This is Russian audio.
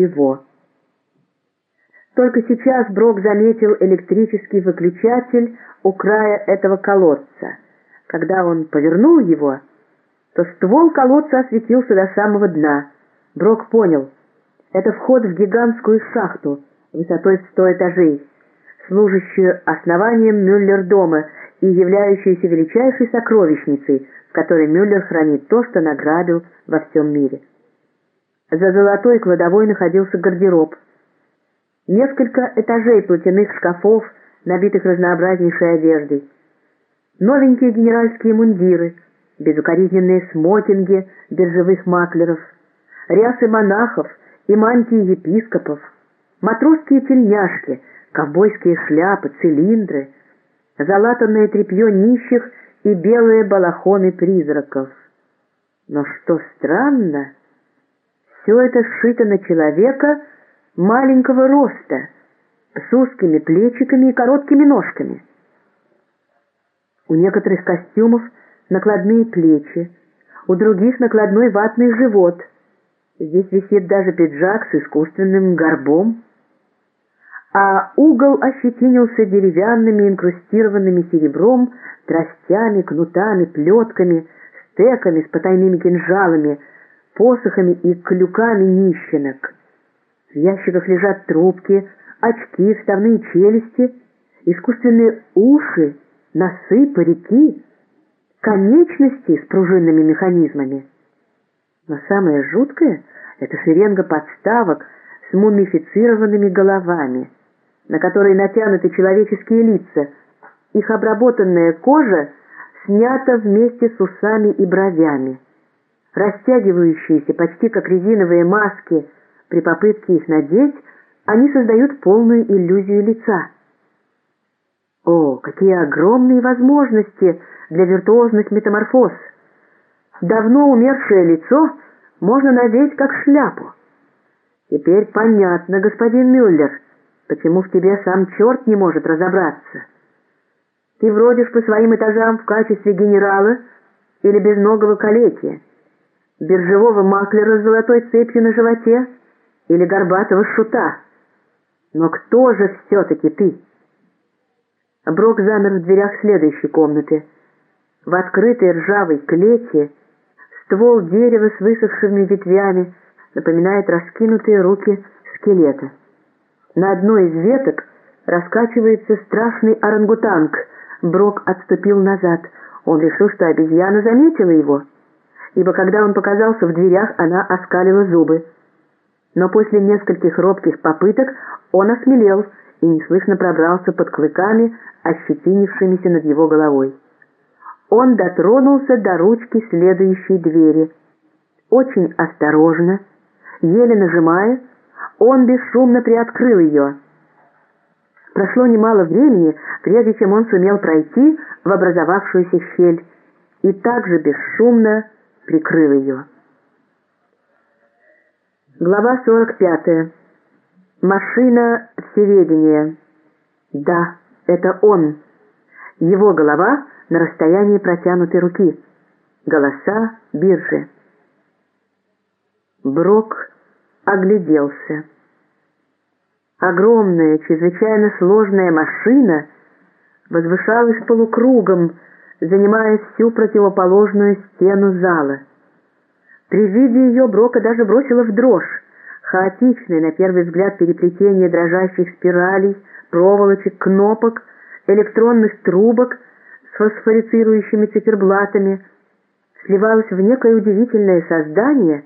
ничего. Только сейчас Брок заметил электрический выключатель у края этого колодца. Когда он повернул его, то ствол колодца осветился до самого дна. Брок понял, это вход в гигантскую шахту высотой в сто этажей, служащую основанием Мюллер-дома и являющуюся величайшей сокровищницей, в которой Мюллер хранит то, что награбил во всем мире. За золотой кладовой находился гардероб. Несколько этажей платяных шкафов, набитых разнообразнейшей одеждой. Новенькие генеральские мундиры, безукоризненные смокинги биржевых маклеров, рясы монахов и мантии епископов, матросские тельняшки, ковбойские шляпы, цилиндры, залатанное тряпье нищих и белые балахоны призраков. Но что странно, все это сшито на человека маленького роста, с узкими плечиками и короткими ножками. У некоторых костюмов накладные плечи, у других накладной ватный живот. Здесь висит даже пиджак с искусственным горбом. А угол ощетинился деревянными, инкрустированными серебром, тростями, кнутами, плетками, стеками с потайными кинжалами — посохами и клюками нищенок. В ящиках лежат трубки, очки, вставные челюсти, искусственные уши, носы, парики, конечности с пружинными механизмами. Но самое жуткое — это шеренга подставок с мумифицированными головами, на которые натянуты человеческие лица. Их обработанная кожа снята вместе с усами и бровями растягивающиеся почти как резиновые маски, при попытке их надеть, они создают полную иллюзию лица. О, какие огромные возможности для виртуозных метаморфоз! Давно умершее лицо можно надеть как шляпу. Теперь понятно, господин Мюллер, почему в тебе сам черт не может разобраться. Ты бродишь по своим этажам в качестве генерала или безногого калеки, биржевого маклера с золотой цепью на животе или горбатого шута. Но кто же все-таки ты? Брок замер в дверях следующей комнаты. В открытой ржавой клете ствол дерева с высохшими ветвями напоминает раскинутые руки скелета. На одной из веток раскачивается страшный орангутанг. Брок отступил назад. Он решил, что обезьяна заметила его — ибо когда он показался в дверях, она оскалила зубы. Но после нескольких робких попыток он осмелел и неслышно пробрался под клыками, ощетинившимися над его головой. Он дотронулся до ручки следующей двери. Очень осторожно, еле нажимая, он бесшумно приоткрыл ее. Прошло немало времени, прежде чем он сумел пройти в образовавшуюся щель, и также бесшумно прикрыл ее. Глава 45. Машина всеведения. Да, это он. Его голова на расстоянии протянутой руки. Голоса биржи. Брок огляделся. Огромная, чрезвычайно сложная машина возвышалась полукругом, занимая всю противоположную стену зала. При виде ее Брока даже бросила в дрожь. Хаотичное, на первый взгляд, переплетение дрожащих спиралей, проволочек, кнопок, электронных трубок с фосфорицирующими циферблатами сливалось в некое удивительное создание,